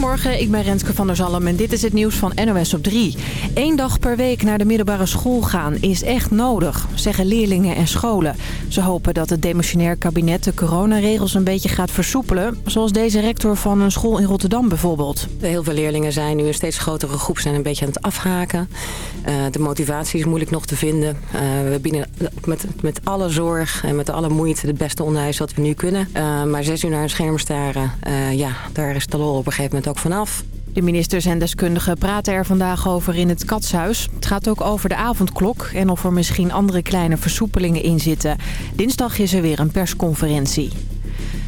Goedemorgen, ik ben Renske van der Zalm en dit is het nieuws van NOS op 3. Eén dag per week naar de middelbare school gaan is echt nodig, zeggen leerlingen en scholen. Ze hopen dat het demissionair kabinet de coronaregels een beetje gaat versoepelen. Zoals deze rector van een school in Rotterdam bijvoorbeeld. Heel veel leerlingen zijn nu een steeds grotere groep zijn een beetje aan het afhaken. Uh, de motivatie is moeilijk nog te vinden. Uh, we bieden met, met alle zorg en met alle moeite het beste onderwijs wat we nu kunnen. Uh, maar zes uur naar een scherm staren, ja, daar is de lol op een gegeven moment ook vanaf. De ministers en deskundigen praten er vandaag over in het Katshuis. Het gaat ook over de avondklok en of er misschien andere kleine versoepelingen in zitten. Dinsdag is er weer een persconferentie.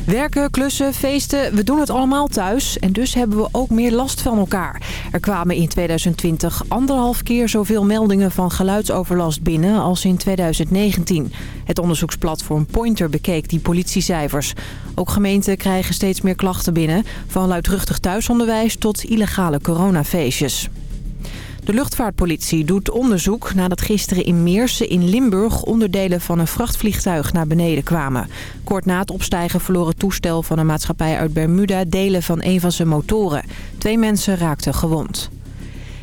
Werken, klussen, feesten, we doen het allemaal thuis en dus hebben we ook meer last van elkaar. Er kwamen in 2020 anderhalf keer zoveel meldingen van geluidsoverlast binnen als in 2019. Het onderzoeksplatform Pointer bekeek die politiecijfers. Ook gemeenten krijgen steeds meer klachten binnen, van luidruchtig thuisonderwijs tot illegale coronafeestjes. De luchtvaartpolitie doet onderzoek nadat gisteren in Meersen in Limburg onderdelen van een vrachtvliegtuig naar beneden kwamen. Kort na het opstijgen verloor het toestel van een maatschappij uit Bermuda delen van een van zijn motoren. Twee mensen raakten gewond.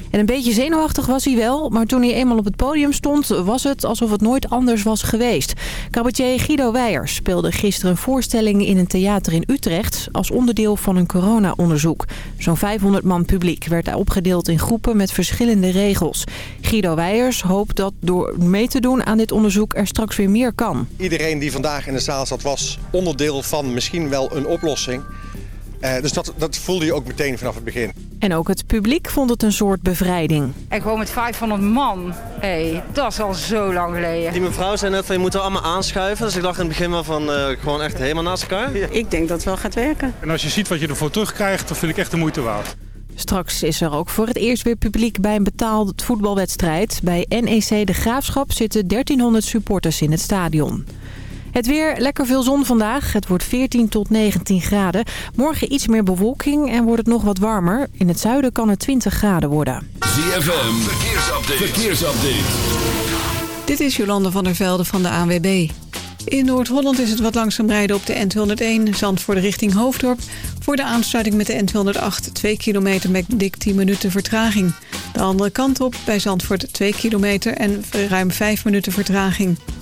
En een beetje zenuwachtig was hij wel, maar toen hij eenmaal op het podium stond... was het alsof het nooit anders was geweest. Cabaretier Guido Weijers speelde gisteren een voorstelling in een theater in Utrecht... als onderdeel van een corona-onderzoek. Zo'n 500 man publiek werd opgedeeld in groepen met verschillende regels. Guido Weijers hoopt dat door mee te doen aan dit onderzoek er straks weer meer kan. Iedereen die vandaag in de zaal zat was onderdeel van misschien wel een oplossing... Uh, dus dat, dat voelde je ook meteen vanaf het begin. En ook het publiek vond het een soort bevrijding. En gewoon met 500 man, hey, dat is al zo lang geleden. Die mevrouw zei net van je moet er allemaal aanschuiven. Dus ik dacht in het begin wel van uh, gewoon echt helemaal naast elkaar. Ik denk dat het wel gaat werken. En als je ziet wat je ervoor terugkrijgt, dan vind ik echt de moeite waard. Straks is er ook voor het eerst weer publiek bij een betaalde voetbalwedstrijd. Bij NEC De Graafschap zitten 1300 supporters in het stadion. Het weer, lekker veel zon vandaag. Het wordt 14 tot 19 graden. Morgen iets meer bewolking en wordt het nog wat warmer. In het zuiden kan het 20 graden worden. ZFM, verkeersupdate. verkeersupdate. Dit is Jolande van der Velde van de ANWB. In Noord-Holland is het wat langzaam rijden op de N201 Zandvoort richting Hoofddorp. Voor de aansluiting met de N208 2 kilometer met dik 10 minuten vertraging. De andere kant op bij Zandvoort 2 kilometer en ruim 5 minuten vertraging.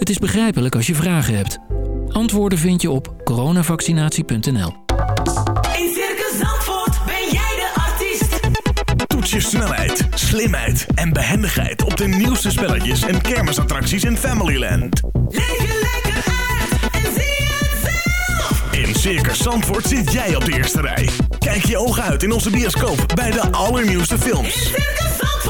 Het is begrijpelijk als je vragen hebt. Antwoorden vind je op coronavaccinatie.nl. In Circus Zandvoort ben jij de artiest. Toets je snelheid, slimheid en behendigheid op de nieuwste spelletjes en kermisattracties in Familyland. Leef je lekker uit en zie het zelf. In Circus Zandvoort zit jij op de eerste rij. Kijk je ogen uit in onze bioscoop bij de allernieuwste films. In Circus Zandvoort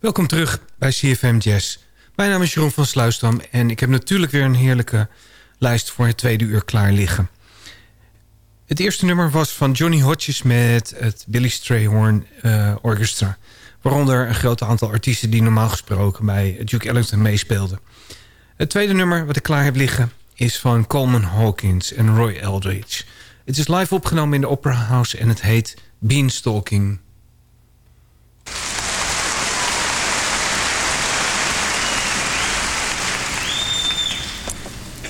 Welkom terug bij CFM Jazz. Mijn naam is Jeroen van Sluisdam en ik heb natuurlijk weer een heerlijke lijst voor het tweede uur klaar liggen. Het eerste nummer was van Johnny Hodges met het Billy Strayhorn uh, Orchestra. Waaronder een groot aantal artiesten die normaal gesproken bij Duke Ellington meespeelden. Het tweede nummer wat ik klaar heb liggen is van Coleman Hawkins en Roy Eldridge. Het is live opgenomen in de Opera House en het heet Beanstalking.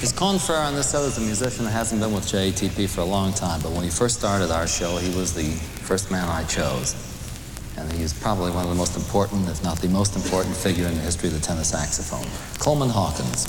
His confrere on this set is a musician that hasn't been with JATP for a long time, but when he first started our show, he was the first man I chose. And he probably one of the most important, if not the most important figure in the history of the tenor saxophone. Coleman Hawkins.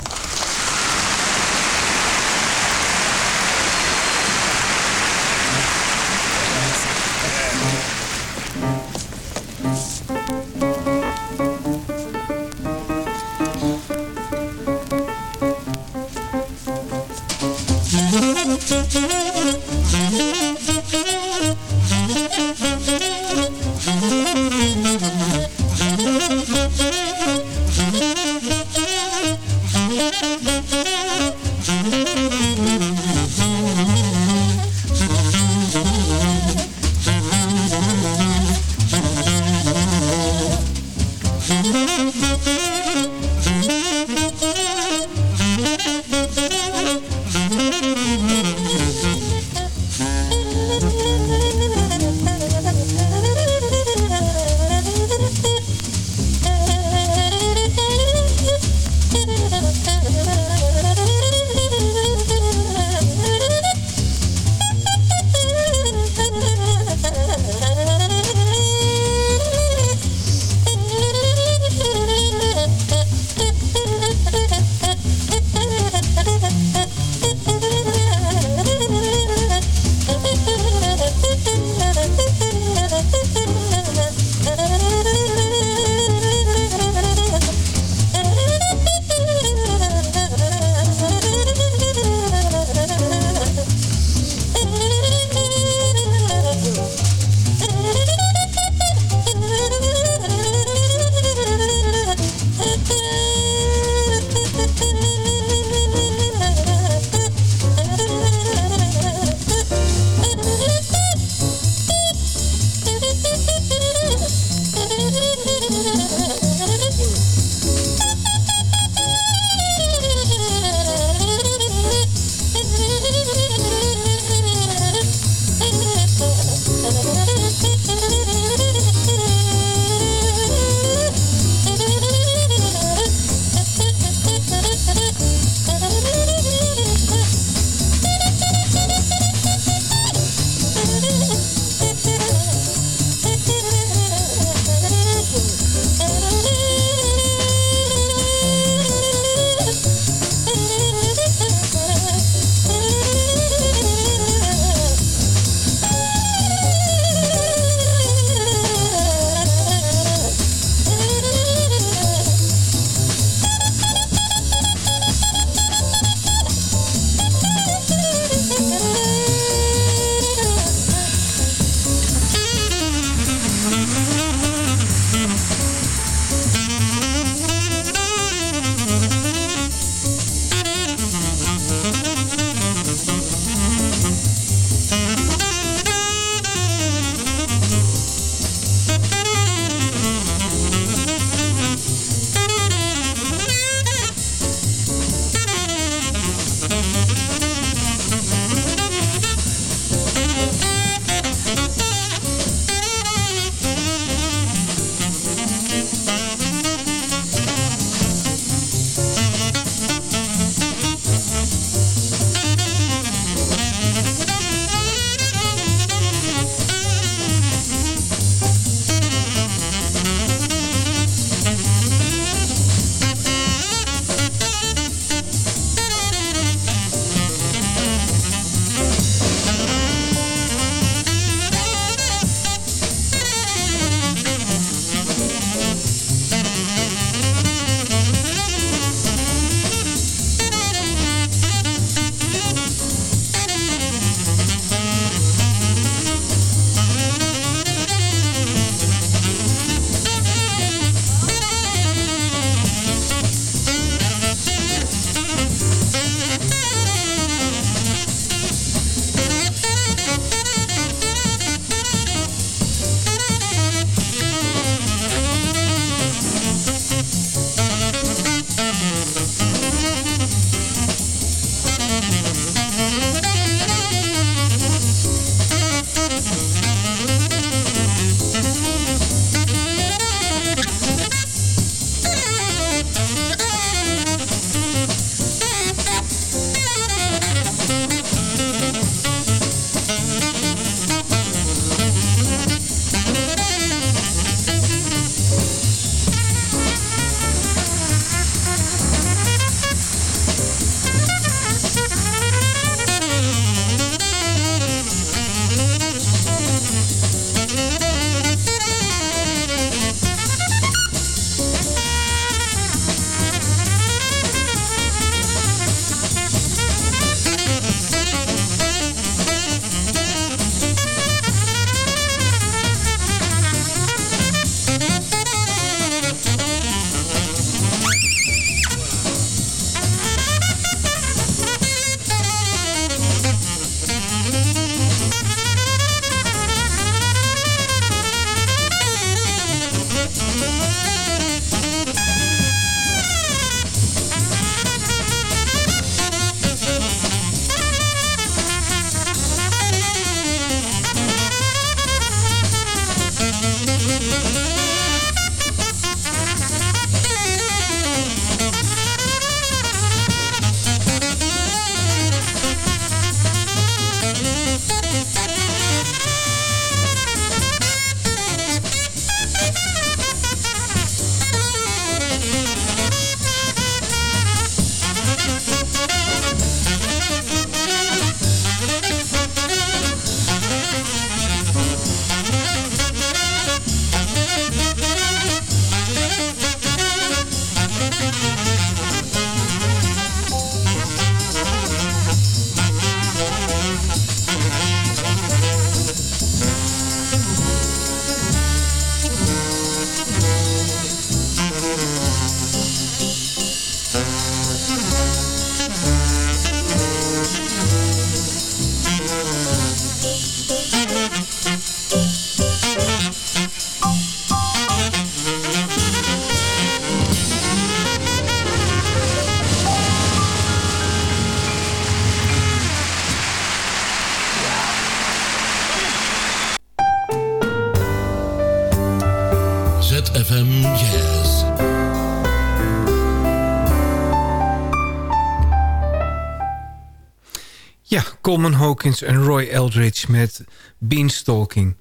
Coleman Hawkins en Roy Eldridge met Beanstalking.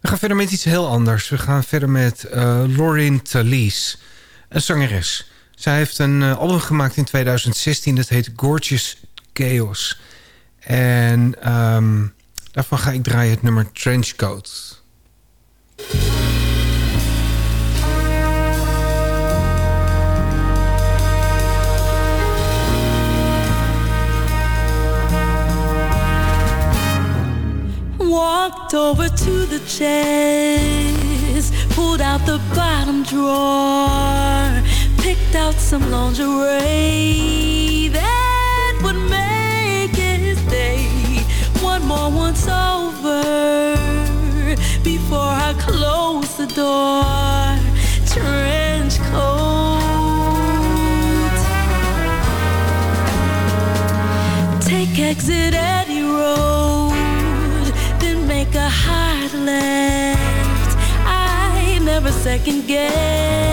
We gaan verder met iets heel anders. We gaan verder met uh, Lauren Talese, een zangeres. Zij heeft een uh, album gemaakt in 2016, dat heet Gorgeous Chaos. En um, daarvan ga ik draaien het nummer Trenchcoat. Walked over to the chest, pulled out the bottom drawer, picked out some lingerie that would make his day one more once over before I close the door. Trench coat, take exit second guess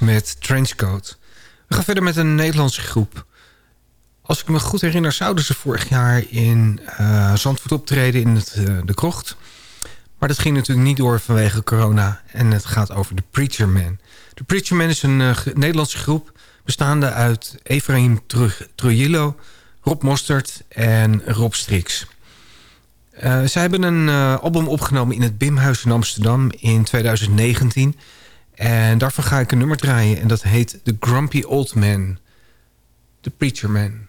Met Trenchcoat. We gaan verder met een Nederlandse groep. Als ik me goed herinner, zouden ze vorig jaar in uh, Zandvoort optreden in het, uh, de krocht. Maar dat ging natuurlijk niet door vanwege corona. En het gaat over The Preacher Man. The Preacher Man is een uh, Nederlandse groep... bestaande uit Efraim Trujillo, Rob Mostert en Rob Strix. Zij hebben een album opgenomen in het Bimhuis in Amsterdam in 2019. En daarvan ga ik een nummer draaien. En dat heet The Grumpy Old Man. The Preacher Man.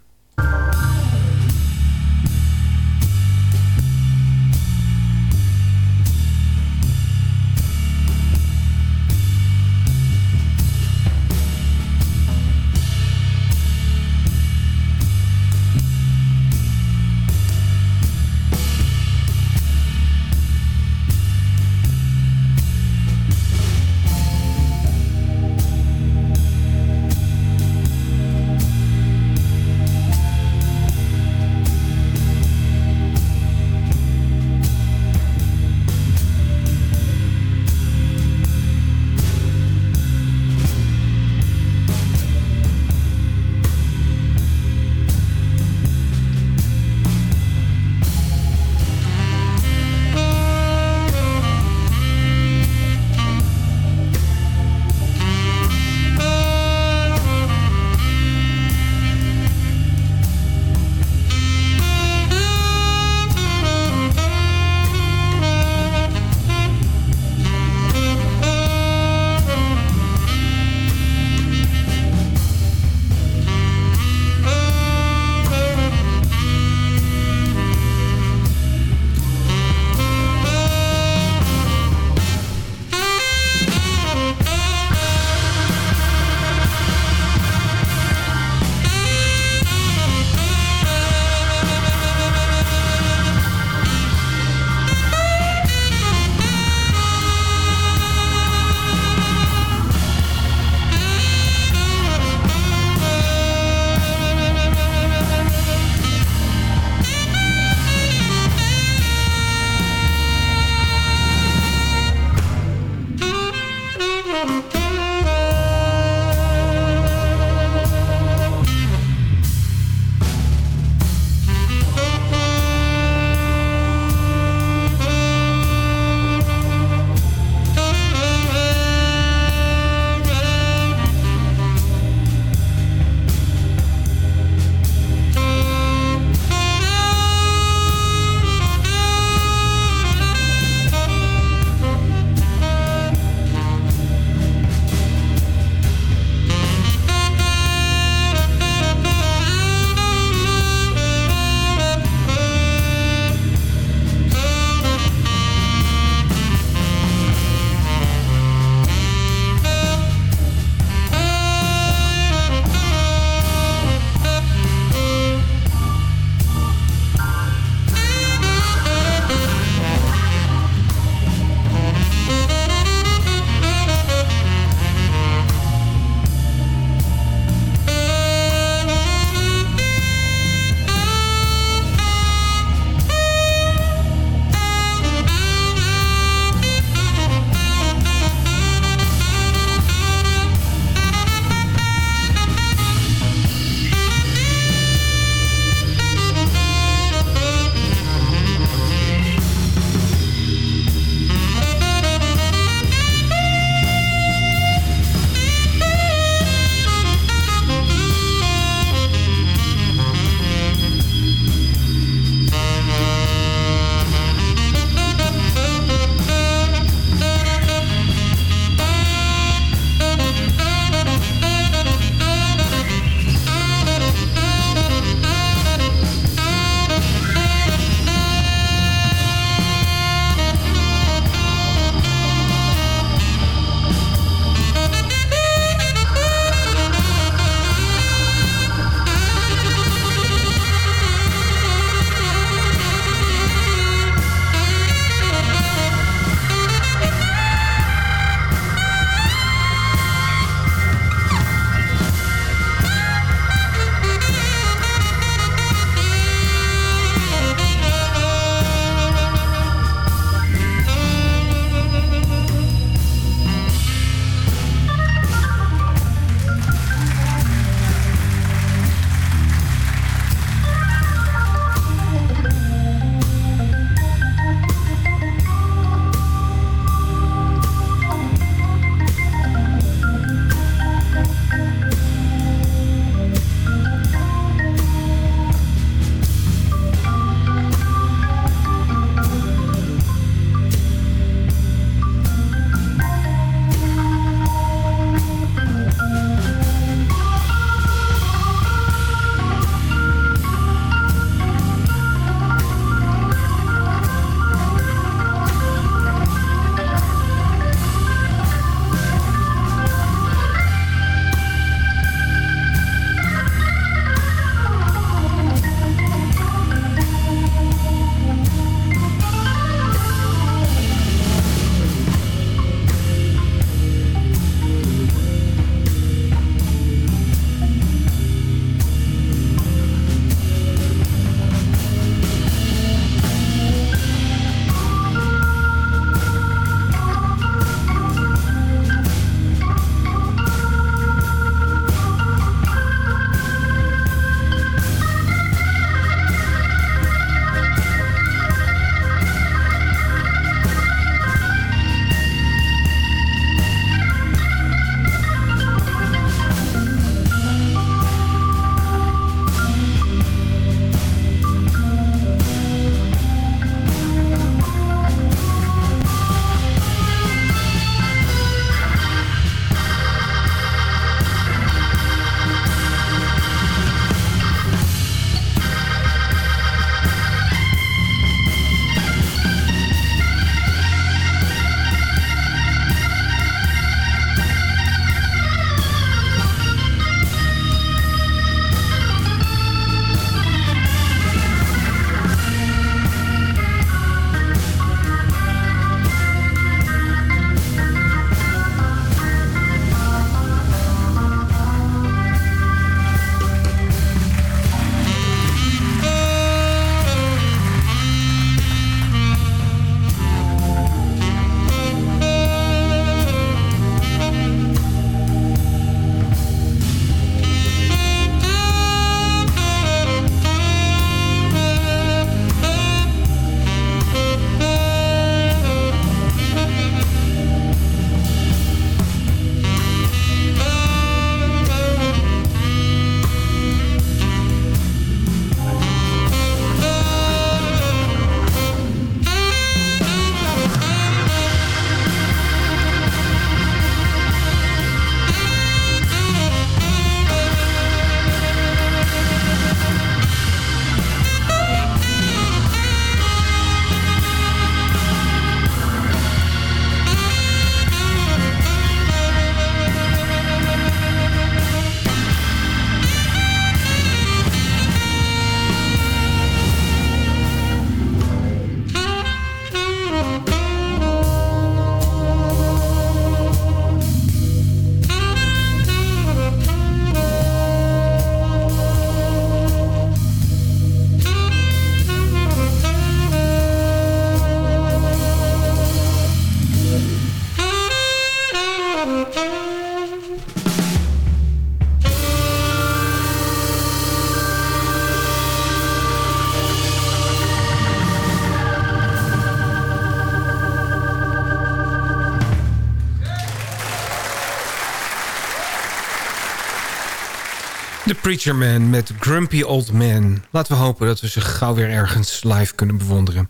Preacher Man met Grumpy Old Man. Laten we hopen dat we ze gauw weer ergens live kunnen bewonderen.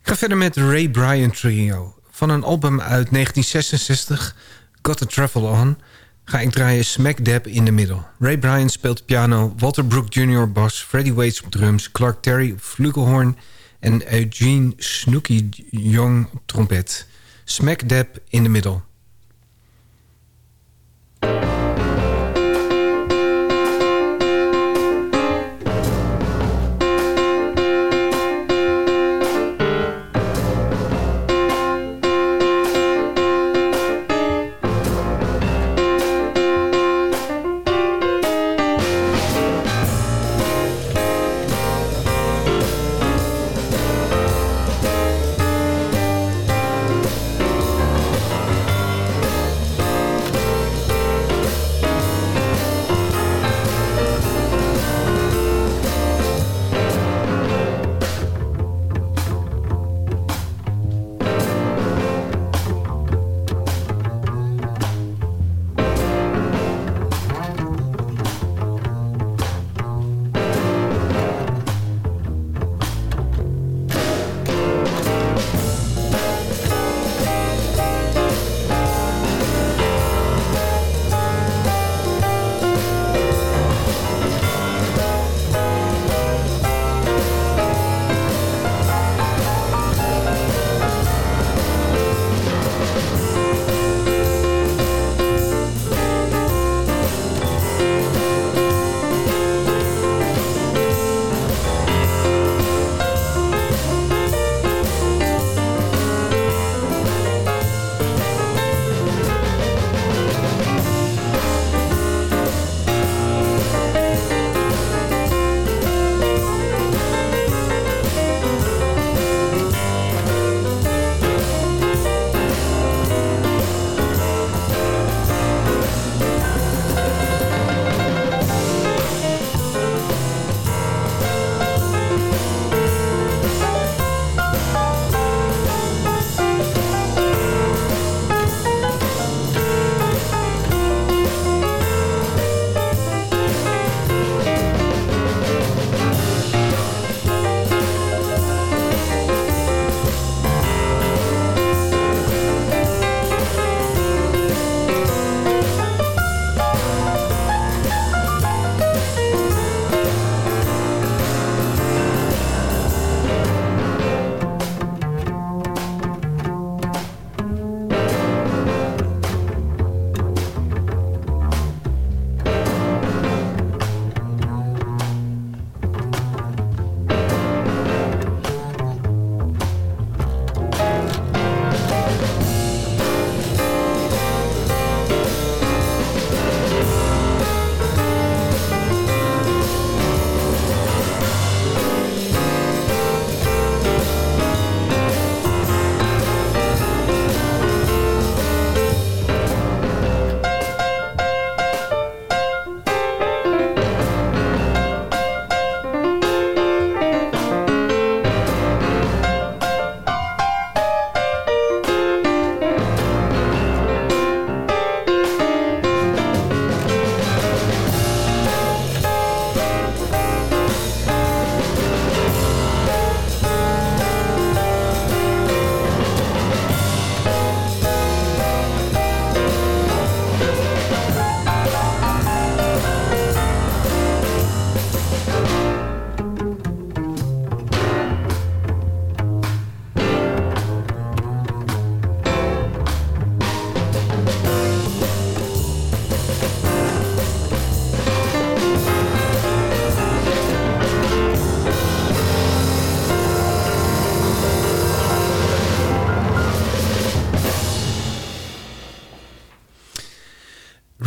Ik ga verder met Ray Bryant Trio. Van een album uit 1966, Got to Travel On... ga ik draaien Smack Dab in the Middle. Ray Bryant speelt piano, Walter Brook Jr. bas... Freddie Waits op drums, Clark Terry op flugelhorn... en Eugene Snooky Young trompet. Smack Dab in the Middle.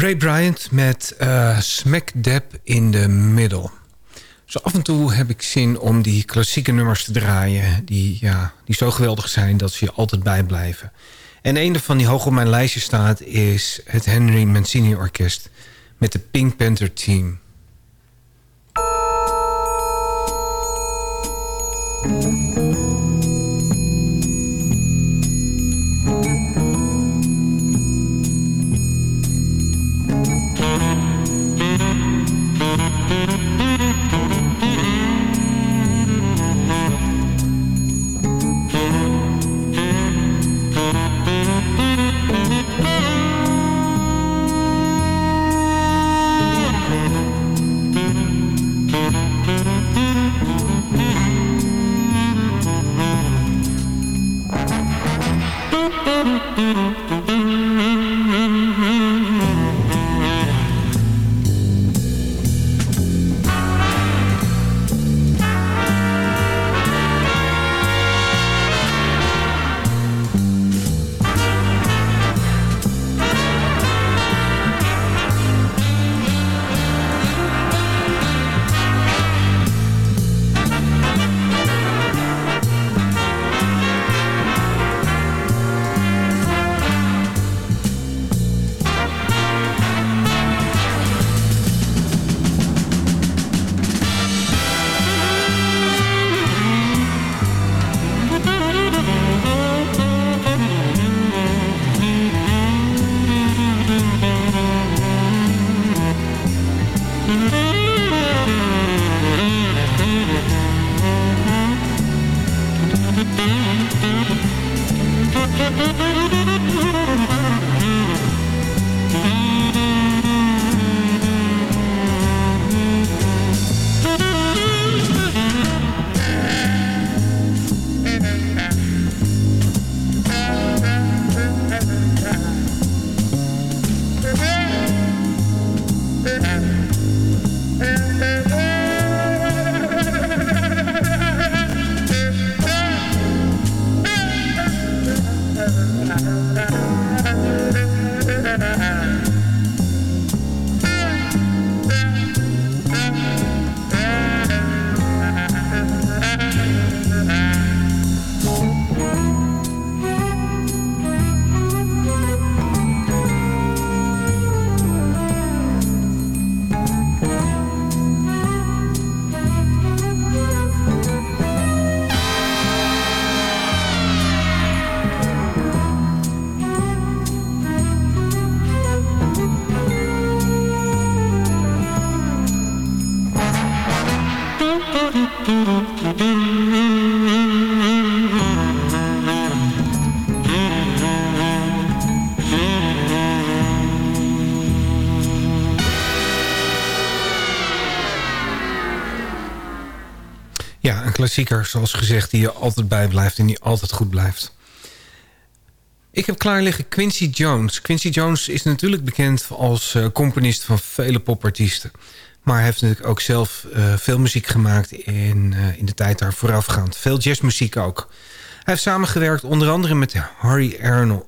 Ray Bryant met uh, Smack Dab in the Middle. Zo af en toe heb ik zin om die klassieke nummers te draaien... die, ja, die zo geweldig zijn dat ze je altijd bijblijven. En een van die hoog op mijn lijstje staat... is het Henry Mancini Orkest met de Pink Panther Team. Thank klassieker, zoals gezegd, die je altijd bijblijft en die altijd goed blijft. Ik heb klaar liggen Quincy Jones. Quincy Jones is natuurlijk bekend als uh, componist van vele popartiesten. Maar hij heeft natuurlijk ook zelf uh, veel muziek gemaakt in, uh, in de tijd daar voorafgaand. Veel jazzmuziek ook. Hij heeft samengewerkt onder andere met Harry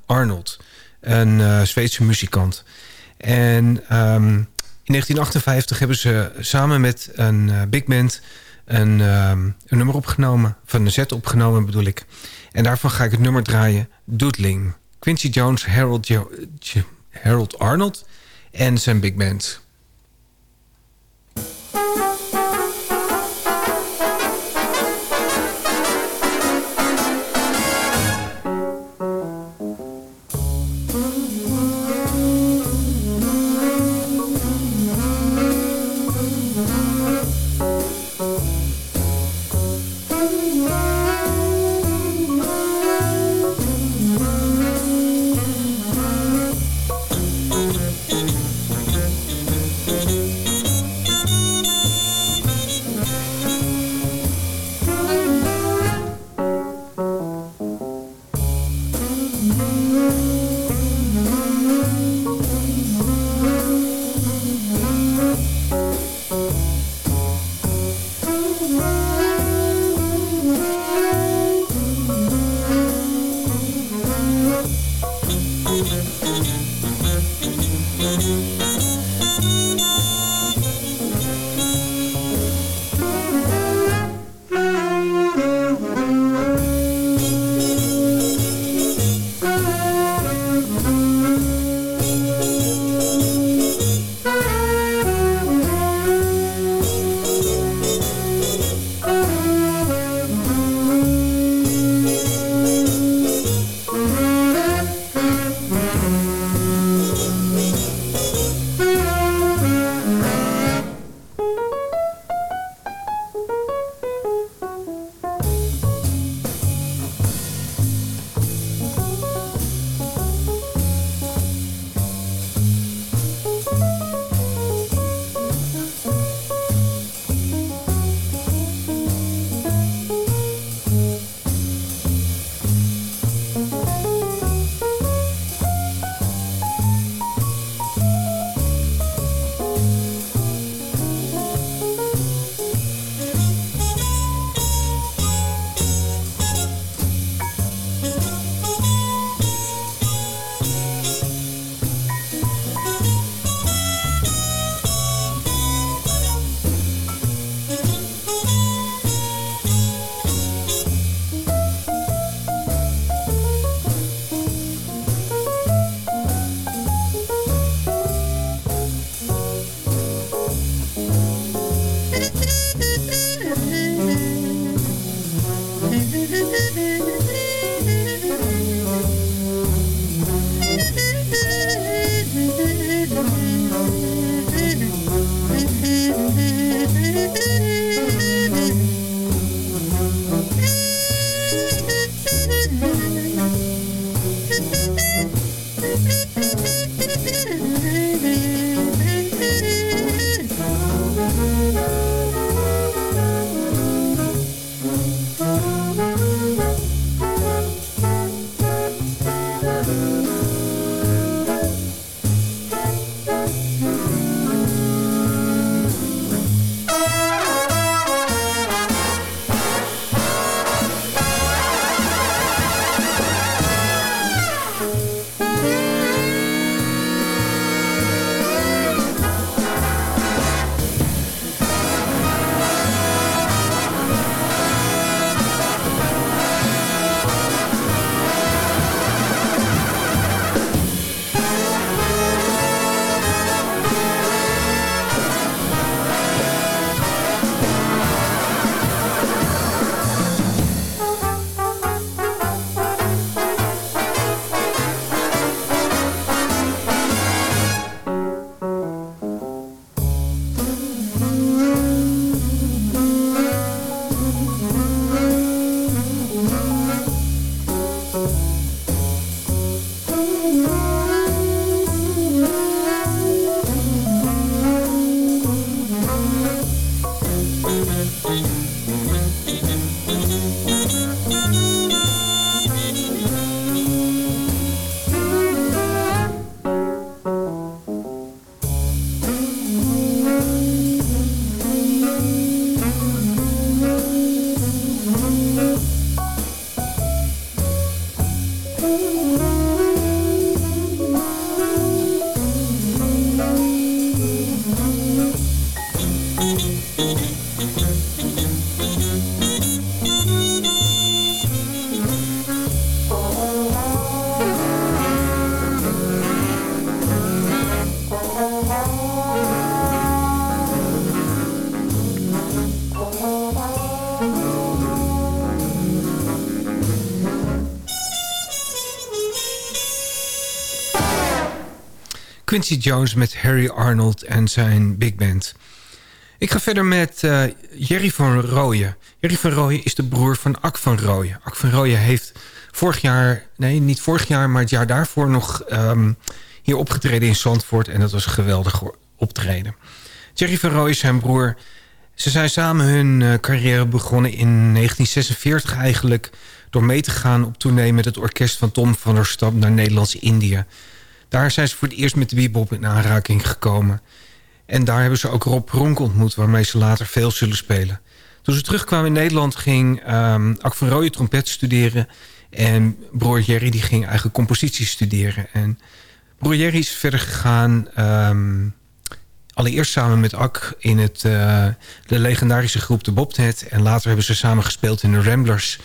Arnold, een Zweedse muzikant. En um, in 1958 hebben ze samen met een big band een, um, een nummer opgenomen. Van een set opgenomen bedoel ik. En daarvan ga ik het nummer draaien. Doodling. Quincy Jones, Harold, Harold Arnold en zijn big band. Quincy Jones met Harry Arnold en zijn big band. Ik ga verder met uh, Jerry van Rooyen. Jerry van Rooyen is de broer van Ak van Rooyen. Ak van Rooyen heeft vorig jaar, nee niet vorig jaar... maar het jaar daarvoor nog um, hier opgetreden in Zandvoort. En dat was een geweldig optreden. Jerry van Rooyen is zijn broer. Ze zijn samen hun uh, carrière begonnen in 1946 eigenlijk... door mee te gaan op tournee met het orkest van Tom van der Stap naar Nederlands-Indië. Daar zijn ze voor het eerst met de bebop in aanraking gekomen. En daar hebben ze ook Rob Ronk ontmoet... waarmee ze later veel zullen spelen. Toen ze terugkwamen in Nederland ging um, Ak van Rooyen trompet studeren... en broer Jerry die ging eigenlijk compositie studeren. En broer Jerry is verder gegaan... Um, allereerst samen met Ak in het, uh, de legendarische groep de Bobnet... en later hebben ze samen gespeeld in de Ramblers...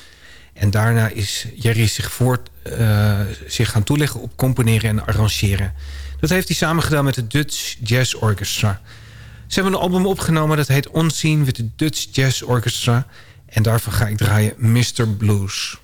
En daarna is Jerry zich, voort, uh, zich gaan toeleggen op componeren en arrangeren. Dat heeft hij samen gedaan met het Dutch Jazz Orchestra. Ze hebben een album opgenomen dat heet Unseen with the Dutch Jazz Orchestra. En daarvan ga ik draaien Mr. Blues.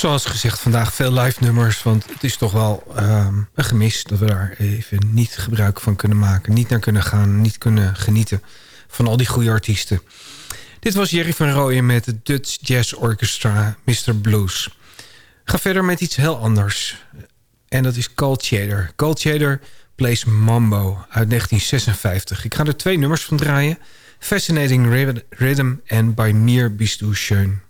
Zoals gezegd, vandaag veel live nummers. Want het is toch wel ehm, een gemis dat we daar even niet gebruik van kunnen maken. Niet naar kunnen gaan, niet kunnen genieten van al die goede artiesten. Dit was Jerry van Rooyen met het Dutch Jazz Orchestra, Mr. Blues. Ga verder met iets heel anders. En dat is Cold Shader. Cold Shader plays Mambo uit 1956. Ik ga er twee nummers van draaien. Fascinating Rhythm en By Mir Bist schön.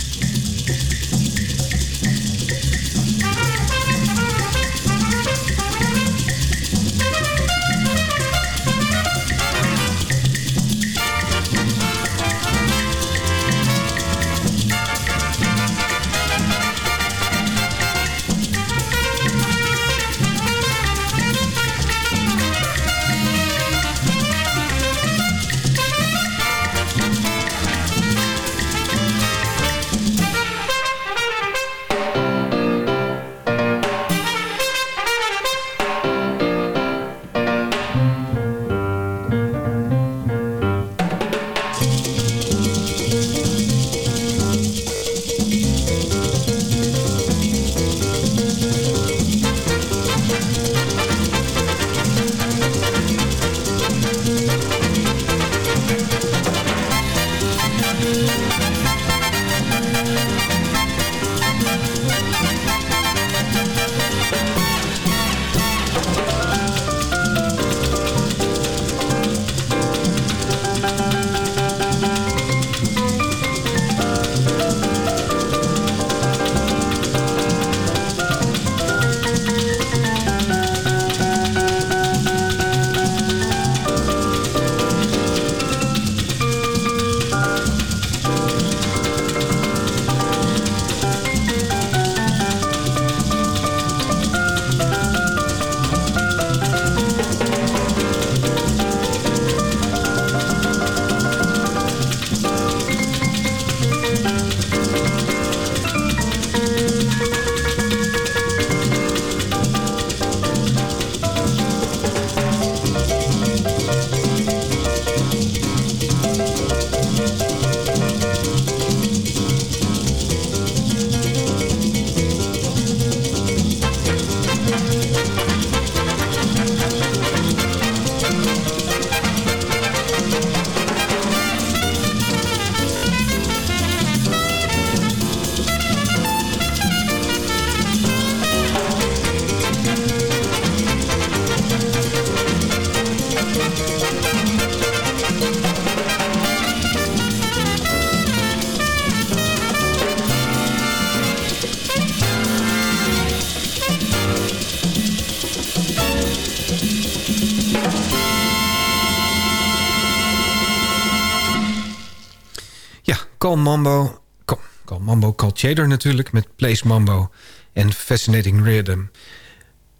Mambo, Call, Call Mambo, Call natuurlijk... met Place Mambo en Fascinating Rhythm.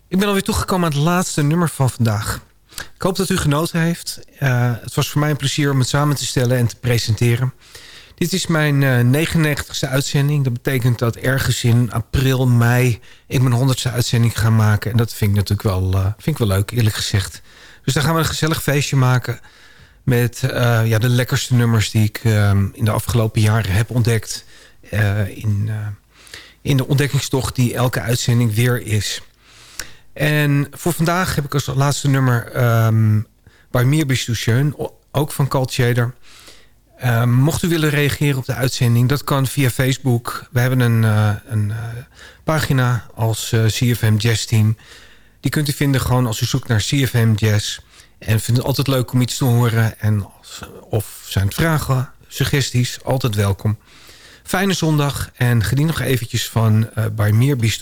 Ik ben alweer toegekomen aan het laatste nummer van vandaag. Ik hoop dat u genoten heeft. Uh, het was voor mij een plezier om het samen te stellen en te presenteren. Dit is mijn uh, 99ste uitzending. Dat betekent dat ergens in april, mei... ik mijn 100ste uitzending ga maken. En dat vind ik natuurlijk wel, uh, vind ik wel leuk, eerlijk gezegd. Dus daar gaan we een gezellig feestje maken met uh, ja, de lekkerste nummers die ik uh, in de afgelopen jaren heb ontdekt. Uh, in, in de ontdekkingstocht die elke uitzending weer is. En voor vandaag heb ik als laatste nummer um, bij Mir schön, ook van Cold Shader. Mocht u willen reageren op de uitzending, dat kan via Facebook. We hebben een, een pagina als CFM Jazz Team. Die kunt u vinden gewoon als u zoekt naar CFM Jazz. En vind het altijd leuk om iets te horen. En als, of zijn vragen, suggesties, altijd welkom. Fijne zondag en geniet nog eventjes van uh, Bij Meer Bist